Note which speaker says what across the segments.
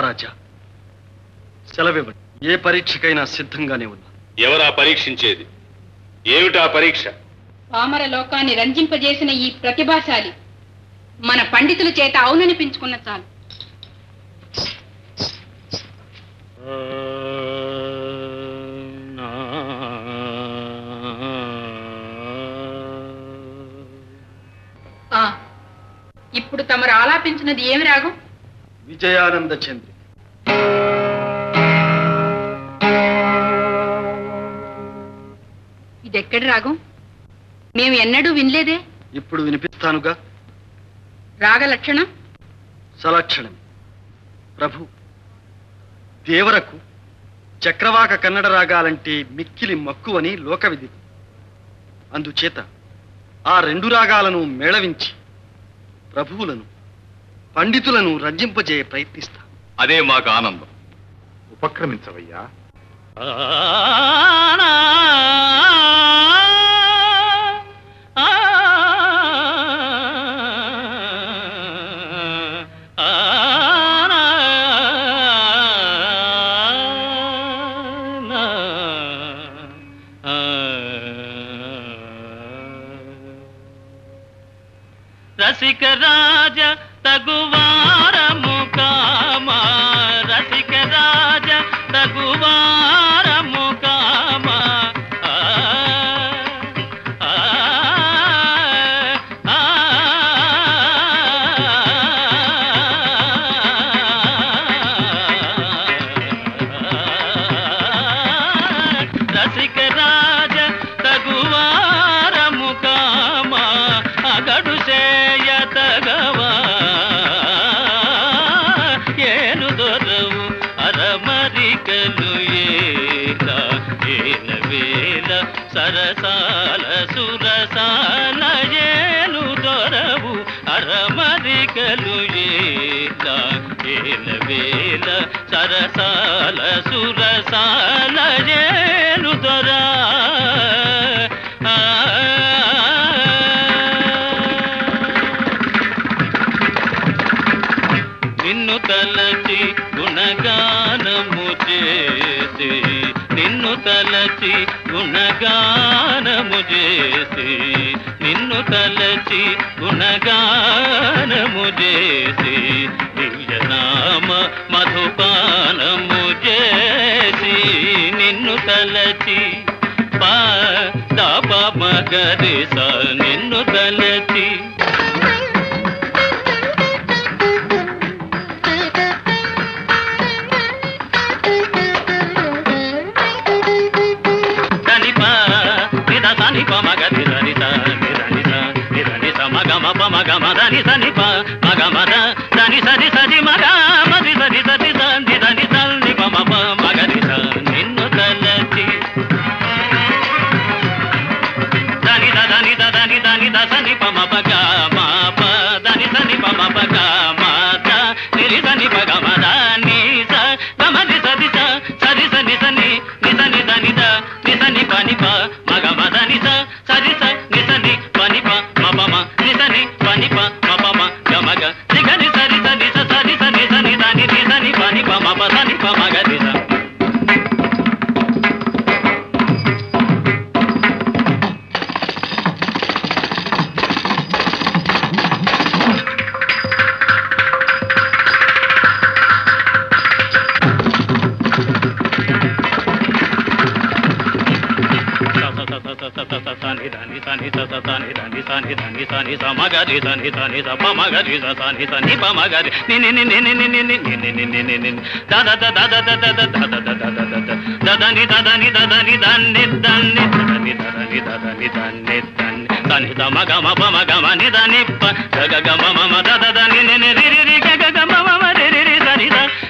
Speaker 1: రాజా సెలవివ్వండి. ఏ పరీక్షకైనా సిద్ధంగానే ఉన్నా.
Speaker 2: ఎవరా పరీక్షించేది? ఏమిటా పరీక్ష?
Speaker 3: పామర లోకాన్ని రంజింపజేసిన ఈ ప్రతిభాశాలి మన పండితుల చేత అవుననిపించుకున్న చాలు. ఆ ఇప్పుడు తమరు ఆలాపించినది ఏమి రాగం?
Speaker 1: విజయానంద చంద్రి.
Speaker 3: ఇదెక్కడి రాగం? మేము ఎన్నడూ వినలేదే?
Speaker 1: ఇప్పుడు వినిపిస్తానుగా.
Speaker 3: రాగ లక్షణం
Speaker 1: సలక్షణం. ప్రభు దేవరకు చక్రవాక కన్నడ రాగాలంటే మిక్కిలి మక్కువని లోకవిధి అందుచేత ఆ రెండు రాగాలను మేళవించి ప్రభువులను పండితులను రంజింపజేయ ప్రయత్నిస్తా
Speaker 2: అదే మాకు ఆనందం.
Speaker 4: ఉపక్రమించవయ్యా.
Speaker 5: రసిక రాజ తగువారము ఏల వేల సరసాల సురసాల ఏను దొరవు అరమరికలు ఏల ఏల వేల సరసాల సురసాల ఏను దొరా. నిన్ను తలచి గుణగానము చే నిన్ను తలచి గుణగానము చేసి నిన్ను తలచి గుణగానము చేసి దివ్యనామ మధుపానము చేసి నిన్ను తలచి పా దాప మగరిస నిన్ను తలచి మగ మప మగ మదని మగ మద దని సరి సరి మగ మది సరి సరి సంది దని సల్ని ప మప మగ నిన్ను తలచి. దని ద దని దని దని ద సని మా ప దని సని ప మప గ నిరి సని ప ప నిన్ను తలచి గుణగానము చే పానము చేసి సారసాక్ష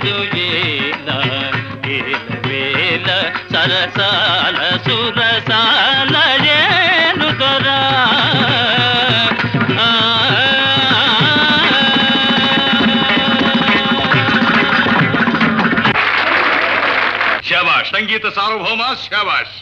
Speaker 5: అలమరికలు వేల సరసాల సురసాల ఏను దొరా
Speaker 2: శాబాష్ సంగీత సార్వభౌమ శాబాష్